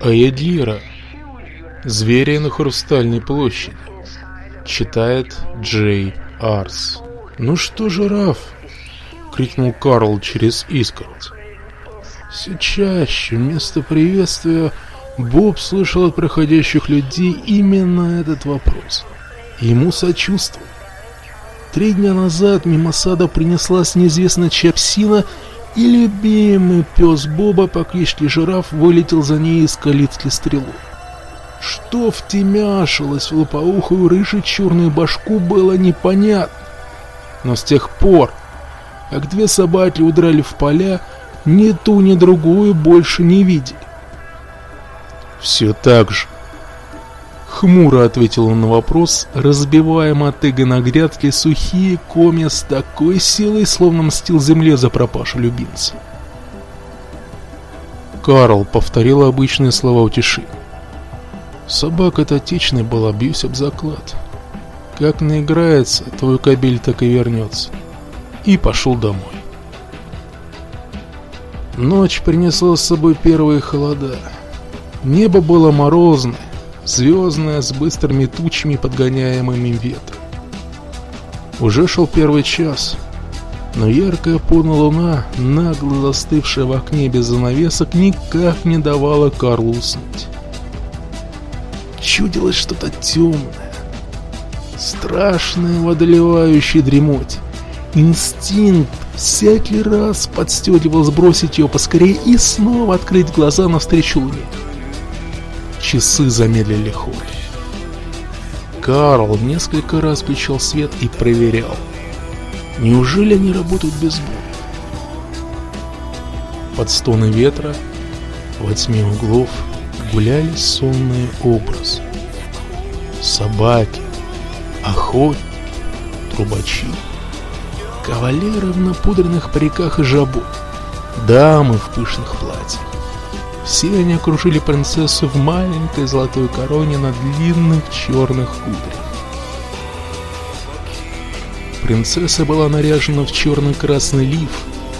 Аэдлира. Звери на Хрустальной площади. Читает Джей Арс. «Ну что, жираф?» — крикнул Карл через искороть. Все чаще вместо приветствия Боб слышал от проходящих людей именно этот вопрос. Ему сочувствовал. Три дня назад мимо сада принеслась неизвестная чья псина, и любимый пес Боба по кличке Жираф вылетел за ней из калитки стрелу. Что втемяшилось в лопоухую рыжей черную башку было непонятно. Но с тех пор, как две собаки удрали в поля, ни ту, ни другую больше не видели. Все так же Хмуро ответил он на вопрос, разбивая мотыга на грядке сухие комья с такой силой, словно мстил земле за пропашу любимца. Карл повторил обычные слова утешения. Собака-то отечная была, бьюсь об заклад. Как наиграется, твой кабель так и вернется. И пошел домой. Ночь принесла с собой первые холода. Небо было морозное, звездная с быстрыми тучами, подгоняемыми ветром. Уже шел первый час, но яркая полная луна, нагло застывшая в окне без занавесок, никак не давала Карлу уснуть. Чудилось что-то темное, страшное в одолевающей дремоте. Инстинкт всякий раз подстегивал сбросить ее поскорее и снова открыть глаза навстречу луне. Часы замедлили ход. Карл несколько раз включал свет и проверял. Неужели они работают без боя? Под стоны ветра во тьме углов гуляли сонные образы. Собаки, охотники, трубачи, кавалеры в напудренных париках и жабу, дамы в пышных платьях. Все они окружили принцессу в маленькой золотой короне на длинных черных кудрях. Принцесса была наряжена в черно-красный лиф,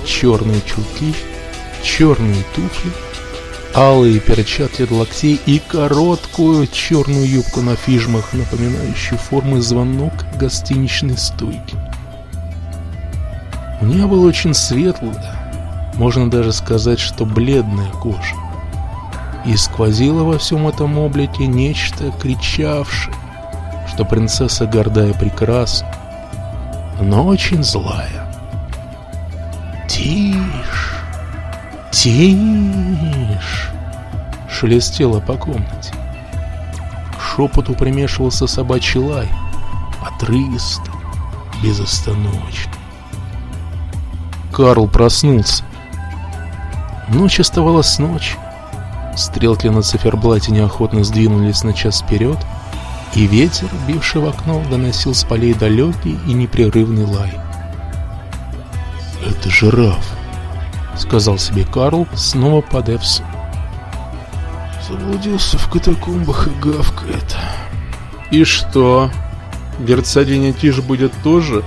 черные чулки, черные туфли, алые перчатки до локтей и короткую черную юбку на фижмах, напоминающую формы звонок гостиничной стойки. У нее была очень светлая, можно даже сказать, что бледная кожа и сквозило во всем этом облике нечто кричавшее, что принцесса гордая прекрасна, но очень злая. «Тише! Тише!» шелестело по комнате. К шепоту примешивался собачий лай, отрывисто, безостановочно. Карл проснулся. Ночь оставалась ночь. Стрелки на циферблате неохотно сдвинулись на час вперед, и ветер, бивший в окно, доносил с полей далекий и непрерывный лай. «Это жираф», — сказал себе Карл, снова падая в сон. Заблудился в катакомбах и гавкает. «И что? Герцогиня Тиш будет тоже?»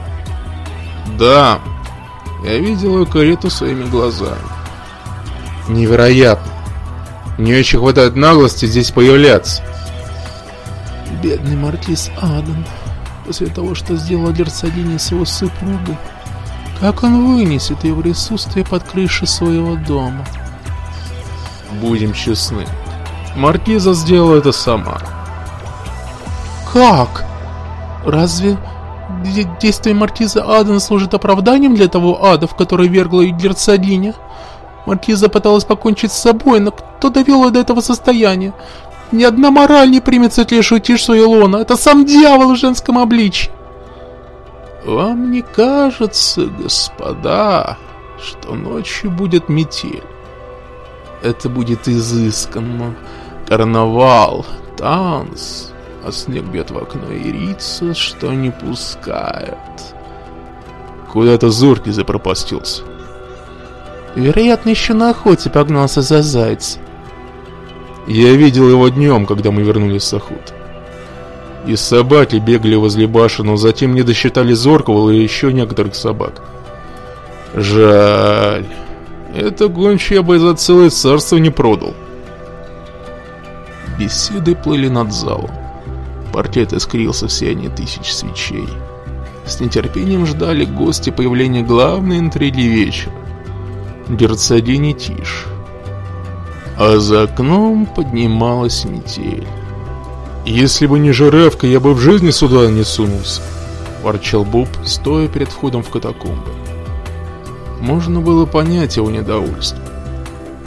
«Да, я видел ее карету своими глазами». «Невероятно! Нее еще хватает наглости здесь появляться. Бедный маркиз Адам, после того, что сделал Герцогиня с его супругой, как он вынесет ее в присутствие под крышей своего дома? Будем честны, маркиза сделала это сама. Как? Разве действие маркиза Аден служит оправданием для того ада, в который вергла и герцогиня? Маркиза пыталась покончить с собой, но кто довел ее до этого состояния? Ни одна мораль не примет светлейшую тишь свою лона. Это сам дьявол в женском обличье. Вам не кажется, господа, что ночью будет метель? Это будет изысканно. Карнавал, танц, а снег бьет в окно и рица, что не пускает. Куда-то зоркий запропастился. Вероятно, еще на охоте погнался за зайцем. Я видел его днем, когда мы вернулись с охоты. И собаки бегали возле башен, но затем не досчитали Зоркова и еще некоторых собак. Жаль. Это гончий я бы за целое царство не продал. беседы плыли над залом. Портрет искрился в сиянии тысяч свечей. С нетерпением ждали гости появления главной интриги вечера. Герцогини Тиш. А за окном поднималась метель. «Если бы не жирафка, я бы в жизни сюда не сунулся», – ворчал Боб, стоя перед входом в катакомбы. Можно было понять его недовольство.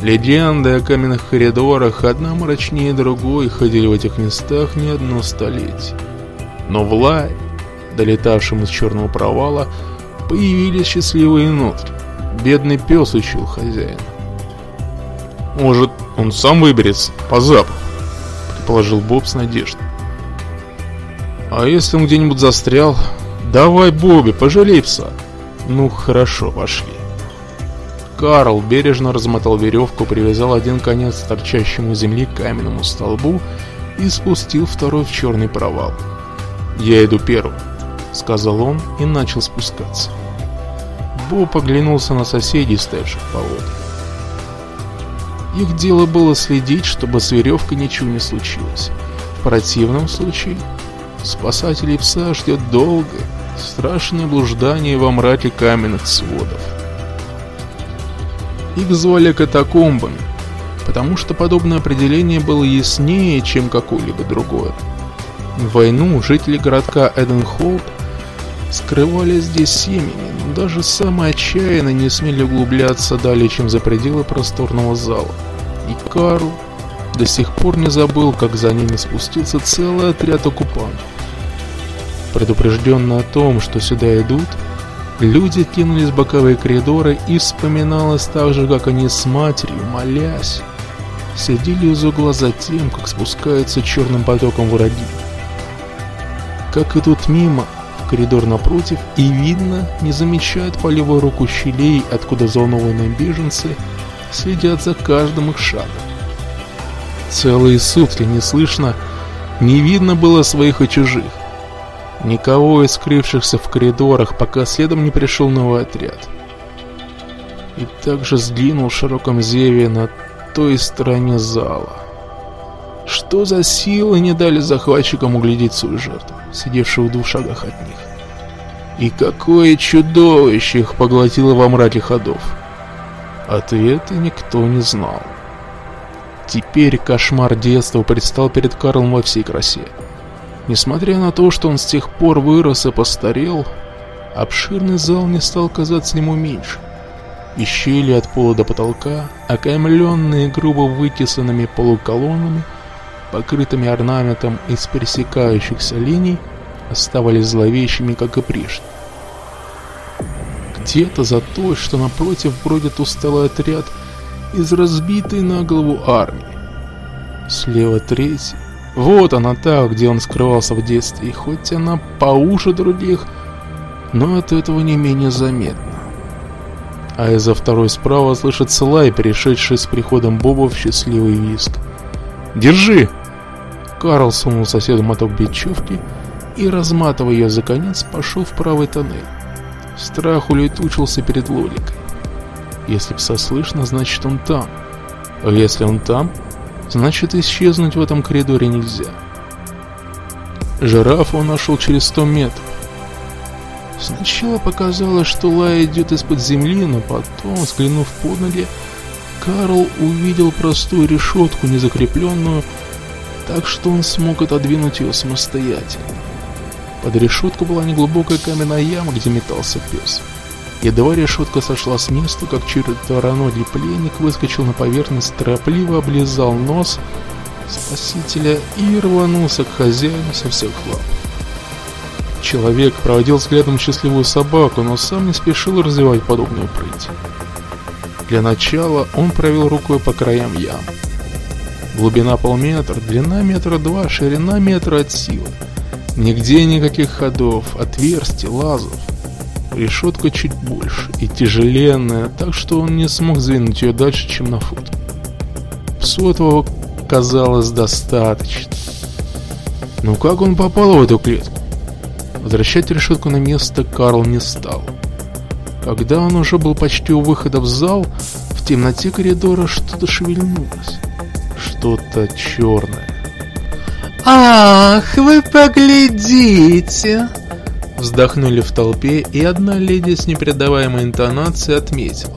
Легенды о каменных коридорах, одна мрачнее другой, ходили в этих местах не одно столетие. Но в лай, долетавшем из черного провала, появились счастливые нотки. Бедный пес учил хозяина. «Может, он сам выберется по запаху?» предположил Боб с надеждой. «А если он где-нибудь застрял? Давай, Бобби, пожалей пса!» «Ну, хорошо, пошли». Карл бережно размотал веревку, привязал один конец торчащему земли к каменному столбу и спустил второй в черный провал. «Я иду первым», — сказал он и начал спускаться. Бо поглянулся на соседей, стоявших поодаль. Их дело было следить, чтобы с веревкой ничего не случилось. В противном случае спасателей пса ждет долгое, страшное блуждание во мраке каменных сводов. Их звали катакомбами, потому что подобное определение было яснее, чем какое-либо другое. В войну жители городка Эденхолд скрывали здесь семьями, но даже самые отчаянные не смели углубляться далее, чем за пределы просторного зала. И Карл до сих пор не забыл, как за ними спустился целый отряд оккупантов. Предупрежденно о том, что сюда идут, Люди кинулись в боковые коридоры и вспоминалось так же, как они с матерью, молясь, сидели из угла за тем, как спускаются черным потоком враги. Как идут мимо, коридор напротив, и видно, не замечают по левую руку щелей, откуда взволнованные беженцы следят за каждым их шагом. Целые сутки не слышно, не видно было своих и чужих. Никого из скрывшихся в коридорах, пока следом не пришел новый отряд. И также сгинул в широком зеве на той стороне зала. Что за силы не дали захватчикам углядеть свою жертву, сидевшую в двух шагах от них? И какое чудовище их поглотило во мраке ходов? Ответа никто не знал. Теперь кошмар детства предстал перед Карлом во всей красе. Несмотря на то, что он с тех пор вырос и постарел, обширный зал не стал казаться ему меньше. И щели от пола до потолка, окаймленные грубо вытесанными полуколоннами, покрытыми орнаментом из пересекающихся линий, оставались зловещими, как и прежде. Где-то за то, что напротив бродит усталый отряд из разбитой на голову армии. Слева третий, вот она та, где он скрывался в детстве, и хоть она поуже других, но от этого не менее заметна. А из-за второй справа слышится лай, перешедший с приходом Боба в счастливый виск. «Держи!» Карл сунул соседу моток бечевки и, разматывая ее за конец, пошел в правый тоннель. Страх улетучился перед логикой. Если пса слышно, значит он там. А если он там, Значит, исчезнуть в этом коридоре нельзя. Жирафа он нашел через сто метров. Сначала показалось, что лай идет из-под земли, но потом, взглянув под ноги, Карл увидел простую решетку, незакрепленную, так что он смог отодвинуть ее самостоятельно. Под решеткой была неглубокая каменная яма, где метался пес. Едва решетка сошла с места, как черептороногий пленник выскочил на поверхность, торопливо облизал нос спасителя и рванулся к хозяину со всех лап. Человек проводил взглядом счастливую собаку, но сам не спешил развивать подобную прыть. Для начала он провел рукой по краям ям. Глубина полметра, длина метра два, ширина метра от силы. Нигде никаких ходов, отверстий, лазов. Решетка чуть больше и тяжеленная, так что он не смог сдвинуть ее дальше, чем на фут. Этого казалось достаточно. Но как он попал в эту клетку? Возвращать решетку на место Карл не стал. Когда он уже был почти у выхода в зал, в темноте коридора что-то шевельнулось. Что-то черное. «Ах, вы поглядите!» Вздохнули в толпе, и одна леди с непередаваемой интонацией отметила.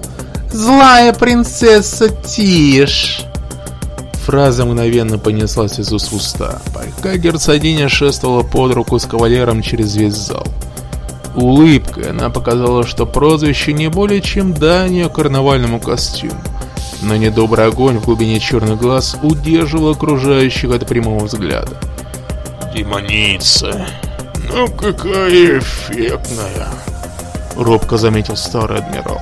«Злая принцесса Тиш!» Фраза мгновенно понеслась из уст в уста, пока герцогиня шествовала под руку с кавалером через весь зал. Улыбкой она показала, что прозвище не более чем дань карнавальному костюму, но недобрый огонь в глубине черных глаз удерживал окружающих от прямого взгляда. «Демоница! Ну какая эффектная!» — робко заметил старый адмирал.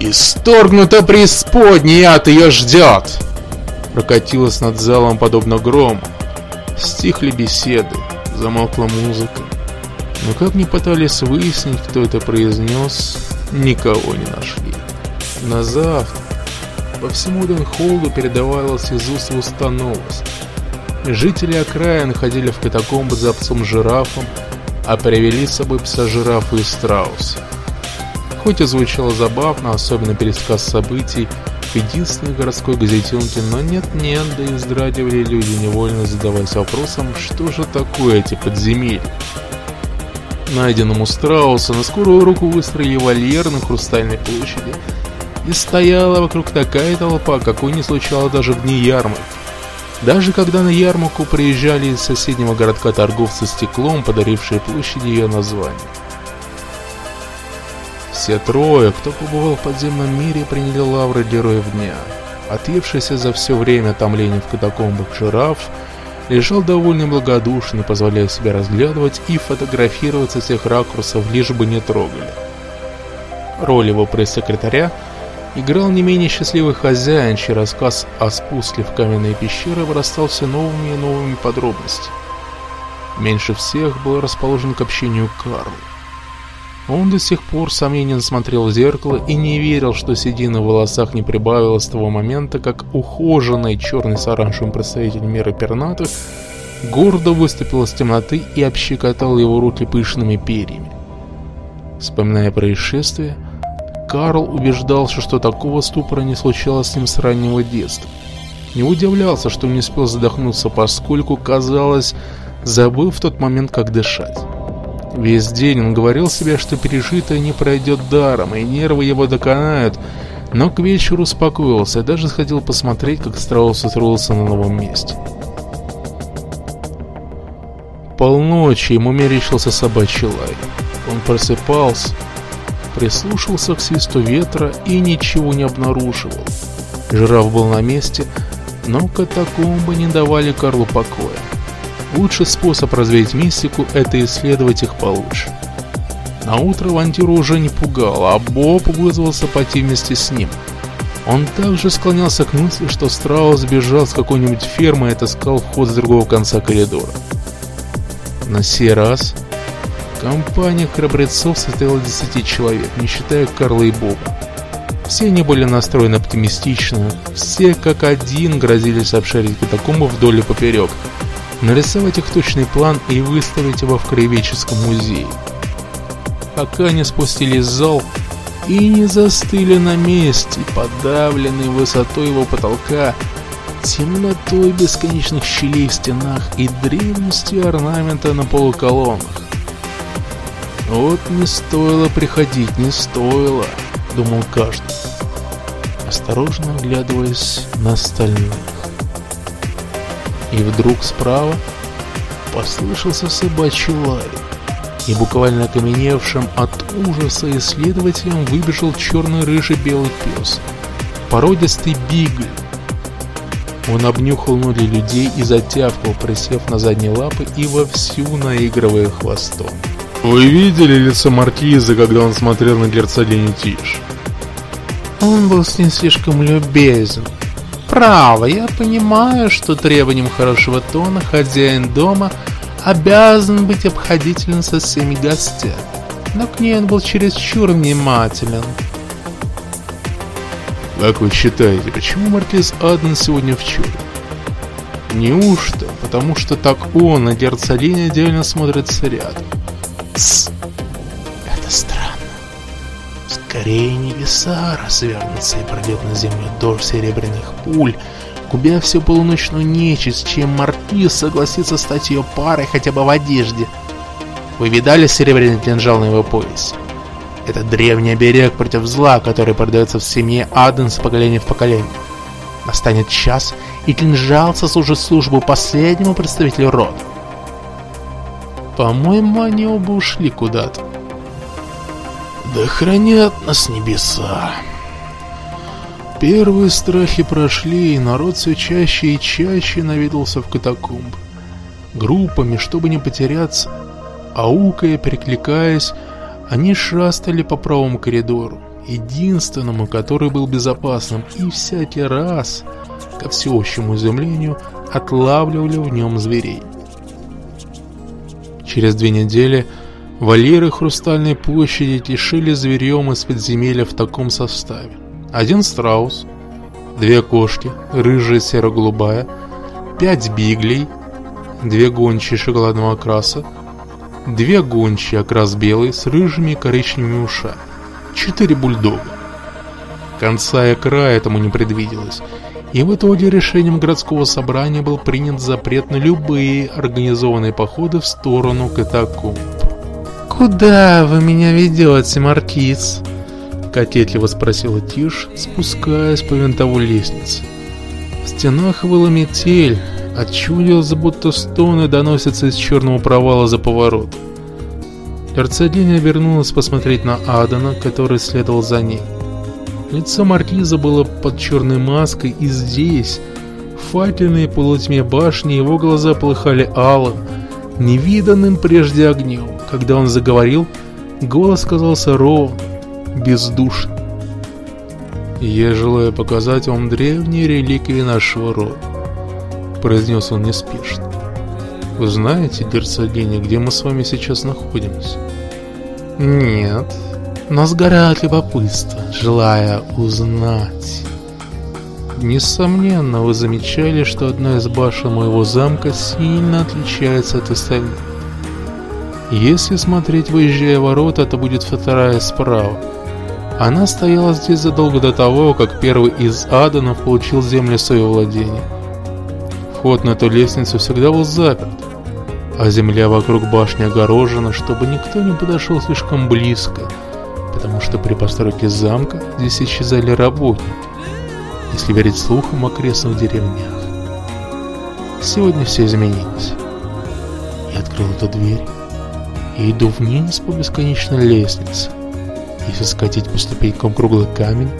«Исторгнута преисподняя от ее ждет!» Прокатилась над залом подобно грому. Стихли беседы, замолкла музыка. Но как ни пытались выяснить, кто это произнес, никого не нашли. На завтра по всему Денхолду передавалась из уст в уста новость. Жители окраин ходили в катакомбы за псом-жирафом, а привели с собой пса-жирафа и страуса. Хоть и звучало забавно, особенно пересказ событий в единственной городской газетенке, но нет-нет, да и вздрагивали люди, невольно задаваясь вопросом, что же такое эти подземелья. Найденному страуса на скорую руку выстроили вольер на Хрустальной площади, и стояла вокруг такая толпа, какой не случалось даже в дни ярмарки. Даже когда на ярмарку приезжали из соседнего городка торговцы стеклом, подарившие площади ее название. Все трое, кто побывал в подземном мире, приняли лавры героев дня. Отъевшийся за все время томления в катакомбах жираф лежал довольно благодушно, позволяя себя разглядывать и фотографировать со всех ракурсов, лишь бы не трогали. Роль его пресс-секретаря играл не менее счастливый хозяин, чей рассказ о спуске в каменные пещеры вырастал все новыми и новыми подробностями. Меньше всех был расположен к общению Карл. Он до сих пор сомнением смотрел в зеркало и не верил, что седина в волосах не прибавилась с того момента, как ухоженный черный с оранжевым представитель мира пернатых гордо выступил из темноты и общекотал его руки пышными перьями. Вспоминая происшествие, Карл убеждался, что такого ступора не случалось с ним с раннего детства. Не удивлялся, что не успел задохнуться, поскольку, казалось, забыл в тот момент, как дышать. Весь день он говорил себе, что пережитое не пройдет даром, и нервы его доконают, но к вечеру успокоился и даже сходил посмотреть, как страус устроился на новом месте. Полночи ему мерещился собачий лай. Он просыпался, прислушался к свисту ветра и ничего не обнаруживал. Жираф был на месте, но катакомбы не давали Карлу покоя. Лучший способ развеять мистику – это исследовать их получше. На утро Вантиру уже не пугал, а Боб вызвался пойти вместе с ним. Он также склонялся к мысли, что Страус сбежал с какой-нибудь фермы и отыскал вход с другого конца коридора. На сей раз компания храбрецов состояла из 10 человек, не считая Карла и Боба. Все они были настроены оптимистично, все как один грозились обшарить катакомбы вдоль и поперек – нарисовать их точный план и выставить его в краеведческом музее. Пока не спустились в зал и не застыли на месте, подавленные высотой его потолка, темнотой бесконечных щелей в стенах и древностью орнамента на полуколоннах. Вот не стоило приходить, не стоило, думал каждый, осторожно оглядываясь на остальных. И вдруг справа послышался собачий лай, и буквально окаменевшим от ужаса исследователем выбежал черный-рыжий белый пес, породистый бигль. Он обнюхал ноги людей и затявкал, присев на задние лапы и вовсю наигрывая хвостом. «Вы видели лицо Маркиза, когда он смотрел на герцогиню Тиш?» Он был с ней слишком любезен, Право, я понимаю, что требованием хорошего тона хозяин дома обязан быть обходителен со всеми гостями, но к ней он был чересчур внимателен. Как вы считаете, почему маркиз Аден сегодня в чуре? Неужто, потому что так он и герцогиня отдельно смотрятся рядом? Тссс, это странно. Скорее небеса развернутся и пройдет на землю дождь серебряных пуль, губя всю полуночную нечисть, чем Маркиз согласится стать ее парой хотя бы в одежде. Вы видали серебряный кинжал на его поясе? Это древний оберег против зла, который продается в семье Аден с поколения в поколение. Настанет час, и кинжал сослужит службу последнему представителю рода. По-моему, они оба ушли куда-то. Да хранят нас небеса. Первые страхи прошли, и народ все чаще и чаще наведался в катакомб. Группами, чтобы не потеряться, аукая, перекликаясь, они шастали по правому коридору, единственному, который был безопасным, и всякий раз, ко всеобщему изумлению, отлавливали в нем зверей. Через две недели вольеры Хрустальной площади тишили зверьем из подземелья в таком составе. Один страус, две кошки, рыжая серо-голубая, пять биглей, две гончие шоколадного окраса, две гончие окрас белый с рыжими и коричневыми ушами, четыре бульдога. Конца и края этому не предвиделось, и в итоге решением городского собрания был принят запрет на любые организованные походы в сторону катакомб. «Куда вы меня ведете, Маркиз?» Кокетливо спросила Тиш, спускаясь по винтовой лестнице. В стенах была метель, отчудился, будто стоны доносятся из черного провала за поворот. Герцогиня вернулась посмотреть на Адана, который следовал за ней. Лицо маркиза было под черной маской, и здесь, в факельной полутьме башни, его глаза полыхали алым, невиданным прежде огнем. Когда он заговорил, голос казался ровным, бездушным. «Я желаю показать вам древние реликвии нашего рода», — произнес он неспешно. «Вы знаете, герцогиня, где мы с вами сейчас находимся?» «Нет», но сгорает любопытство, желая узнать. Несомненно, вы замечали, что одна из башен моего замка сильно отличается от остальных. Если смотреть, выезжая ворота, это будет вторая справа. Она стояла здесь задолго до того, как первый из Аданов получил землю в свое владение. Вход на эту лестницу всегда был заперт, а земля вокруг башни огорожена, чтобы никто не подошел слишком близко – потому что при постройке замка здесь исчезали работники, если верить слухам о крестных деревнях. Сегодня все изменилось. Я открыл эту дверь и иду вниз по бесконечной лестнице. Если скатить по ступенькам круглый камень,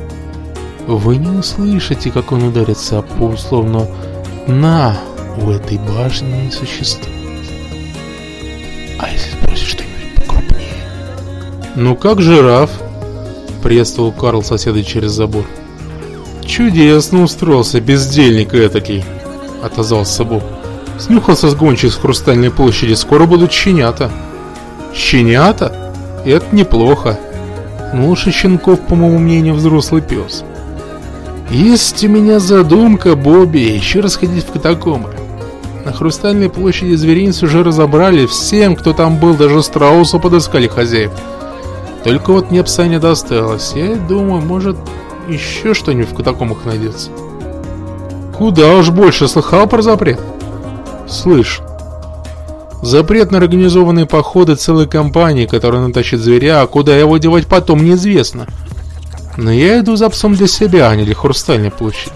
вы не услышите, как он ударится о пол, словно «на» у этой башни не существует. А если? «Ну как жираф?» — приветствовал Карл соседа через забор. «Чудесно устроился, бездельник этакий!» — отозвался Боб. «Снюхался с гончих с Хрустальной площади, скоро будут щенята». «Щенята? Это неплохо. Но лучше щенков, по моему мнению, взрослый пес». «Есть у меня задумка, Бобби, еще раз ходить в катакомбы. На Хрустальной площади зверинец уже разобрали, всем, кто там был, даже страусу подыскали хозяев». Только вот мне пса не досталось. Я думаю, может, еще что-нибудь в катакомбах найдется. Куда уж больше слыхал про запрет? Слышь. Запрет на организованные походы целой компании, которая натащит зверя, а куда его девать потом, неизвестно. Но я иду за псом для себя, а не для Хрустальной площади.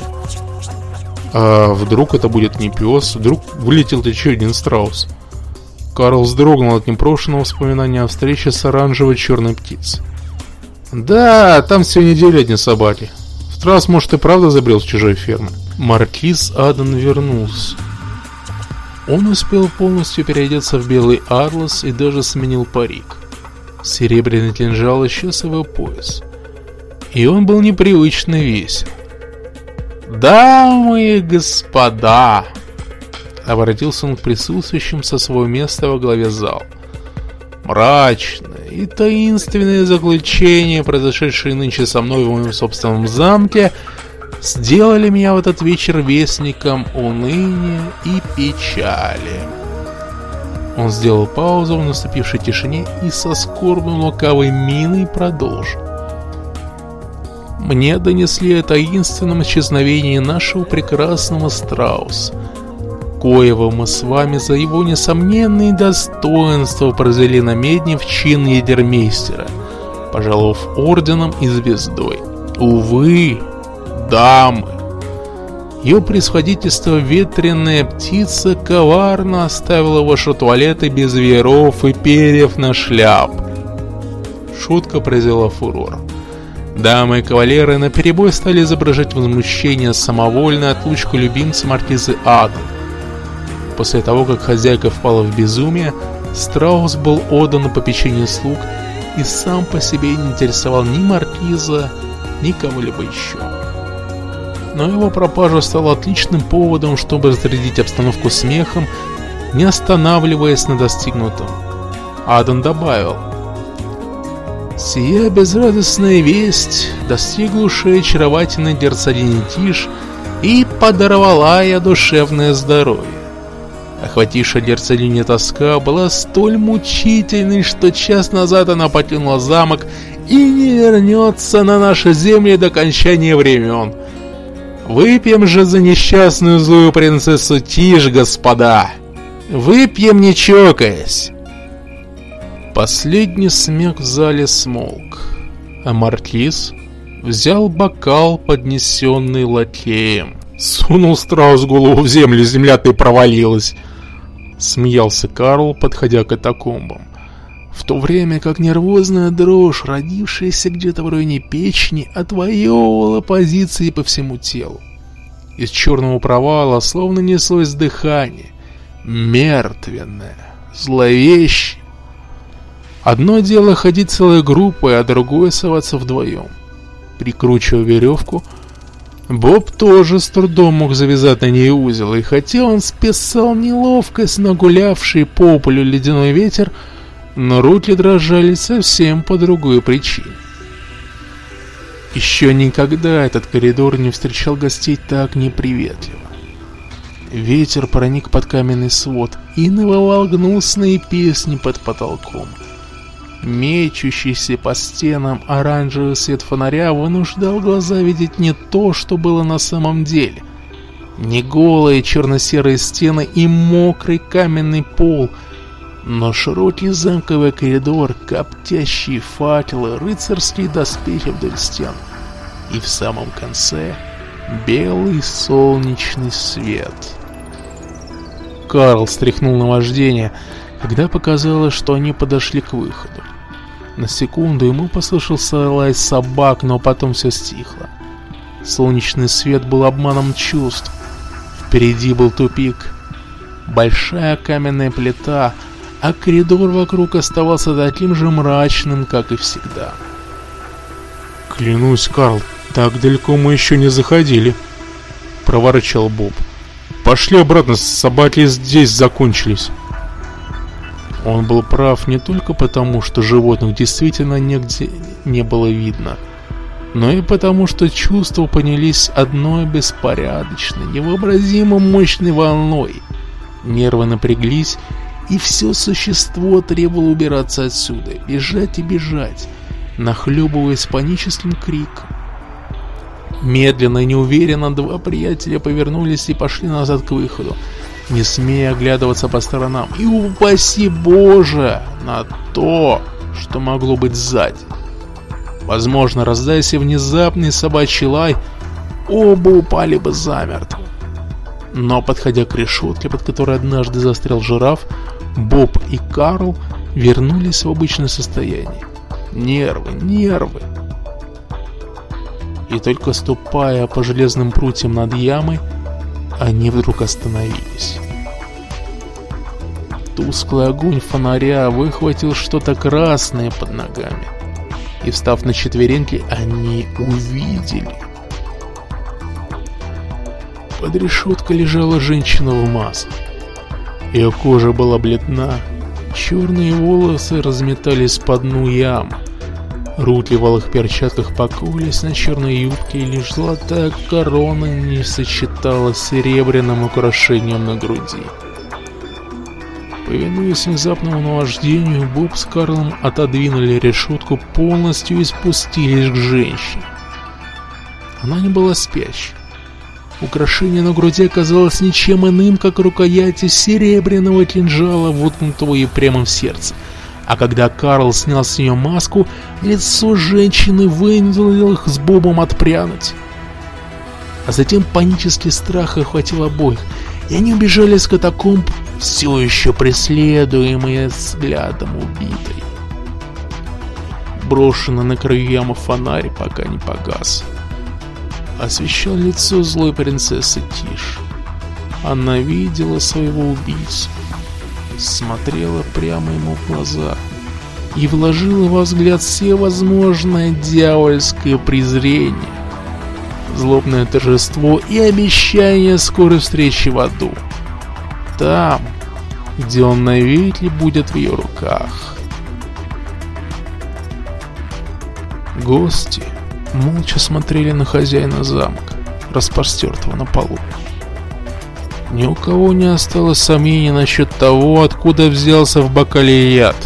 А вдруг это будет не пес, вдруг вылетел еще один страус. Карл вздрогнул от непрошенного вспоминания о встрече с оранжевой черной птицей. «Да, там всю неделю одни собаки. В трасс, может, и правда забрел с чужой фермы». Маркиз Адан вернулся. Он успел полностью переодеться в белый атлас и даже сменил парик. Серебряный кинжал исчез его пояс. И он был непривычно весел. «Дамы и господа!» Обратился он к присутствующим со своего места во главе зала. Мрачное и таинственное заключение, произошедшее нынче со мной в моем собственном замке, сделали меня в этот вечер вестником уныния и печали. Он сделал паузу в наступившей тишине и со скорбной лукавой миной продолжил. Мне донесли о таинственном исчезновении нашего прекрасного страуса, коего мы с вами за его несомненные достоинства произвели на медне в чин егермейстера, пожалов орденом и звездой. Увы, дамы, ее превосходительство ветреная птица коварно оставила ваши туалеты без вееров и перьев на шляп. Шутка произвела фурор. Дамы и кавалеры наперебой стали изображать возмущение самовольной отлучку любимца маркизы Ады. После того, как хозяйка впала в безумие, Страус был отдан на попечение слуг и сам по себе не интересовал ни маркиза, ни кого-либо еще но его пропажа стала отличным поводом, чтобы разрядить обстановку смехом, не останавливаясь на достигнутом. Адан добавил. «Сия безрадостная весть достигла ушей очаровательной герцогини Тиш и подорвала я душевное здоровье. Охватившая герцогиня тоска была столь мучительной, что час назад она покинула замок и не вернется на наши земли до кончания времен. Выпьем же за несчастную злую принцессу Тишь, господа! Выпьем не чокаясь!» Последний смех в зале смолк, а маркиз взял бокал, поднесенный лакеем. Сунул страус голову в землю, земля-то и провалилась. Смеялся Карл, подходя к катакомбам в то время как нервозная дрожь, родившаяся где-то в районе печени, отвоевывала позиции по всему телу. Из черного провала словно неслось дыхание, мертвенное, зловещее. Одно дело ходить целой группой, а другое соваться вдвоем. Прикручивая веревку, Боб тоже с трудом мог завязать на ней узел, и хотя он списал неловкость на гулявший по полю ледяной ветер, но руки дрожали совсем по другой причине. Еще никогда этот коридор не встречал гостей так неприветливо. Ветер проник под каменный свод и навывал гнусные песни под потолком. Мечущийся по стенам оранжевый свет фонаря вынуждал глаза видеть не то, что было на самом деле. Не голые черно-серые стены и мокрый каменный пол — но широкий замковый коридор, коптящие факелы, рыцарские доспехи вдоль стен. И в самом конце белый солнечный свет. Карл стряхнул на вождение, когда показалось, что они подошли к выходу. На секунду ему послышался лай собак, но потом все стихло. Солнечный свет был обманом чувств. Впереди был тупик. Большая каменная плита — а коридор вокруг оставался таким же мрачным, как и всегда. «Клянусь, Карл, так далеко мы еще не заходили», — проворчал Боб. «Пошли обратно, собаки здесь закончились». Он был прав не только потому, что животных действительно нигде не было видно, но и потому, что чувства понялись одной беспорядочной, невообразимо мощной волной. Нервы напряглись, и все существо требовало убираться отсюда, бежать и бежать, нахлебываясь паническим криком. Медленно и неуверенно два приятеля повернулись и пошли назад к выходу, не смея оглядываться по сторонам. И упаси Боже на то, что могло быть сзади. Возможно, раздайся внезапный собачий лай, оба упали бы замертво. Но, подходя к решетке, под которой однажды застрял жираф, Боб и Карл вернулись в обычное состояние. Нервы, нервы. И только ступая по железным прутьям над ямой, они вдруг остановились. Тусклый огонь фонаря выхватил что-то красное под ногами. И встав на четвереньки, они увидели – под решеткой лежала женщина в маске. Ее кожа была бледна, черные волосы разметались по дну ям. Руки в алых перчатках покоились на черной юбке, и лишь золотая корона не сочеталась с серебряным украшением на груди. Повинуясь внезапному наваждению, Боб с Карлом отодвинули решетку полностью и спустились к женщине. Она не была спящей. Украшение на груди оказалось ничем иным, как рукоятью серебряного кинжала, воткнутого ей прямо в сердце. А когда Карл снял с нее маску, лицо женщины вынудило их с Бобом отпрянуть. А затем панический страх охватил обоих, и они убежали с катакомб, все еще преследуемые взглядом убитой. Брошенный на краю ямы фонарь пока не погас освещал лицо злой принцессы Тиш. Она видела своего убийцу, смотрела прямо ему в глаза и вложила во взгляд все возможное дьявольское презрение, злобное торжество и обещание скорой встречи в аду. Там, где он навеки будет в ее руках. Гости молча смотрели на хозяина замка, распростертого на полу. Ни у кого не осталось сомнений насчет того, откуда взялся в бокале яд.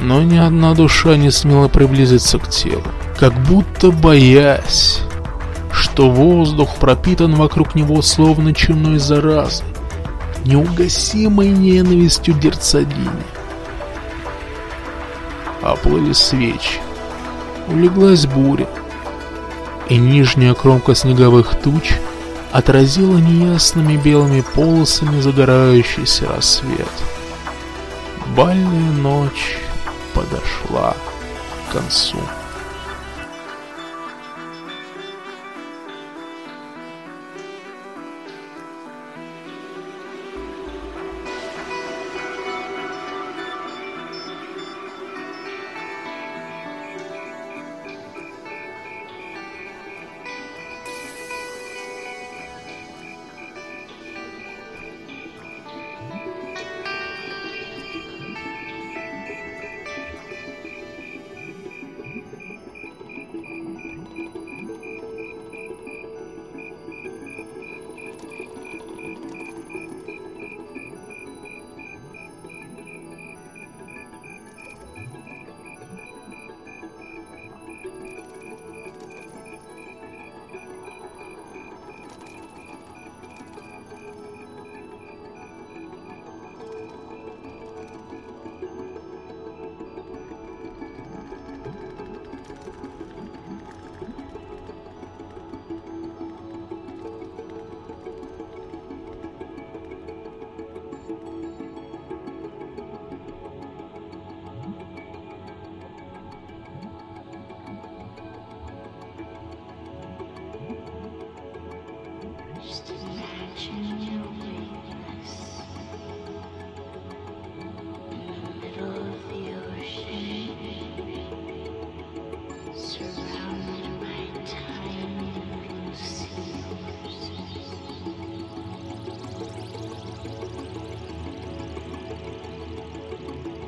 Но ни одна душа не смела приблизиться к телу, как будто боясь, что воздух пропитан вокруг него словно чумной заразой, неугасимой ненавистью Дерцадини. Оплыли свечи, улеглась буря, и нижняя кромка снеговых туч отразила неясными белыми полосами загорающийся рассвет. Бальная ночь подошла к концу.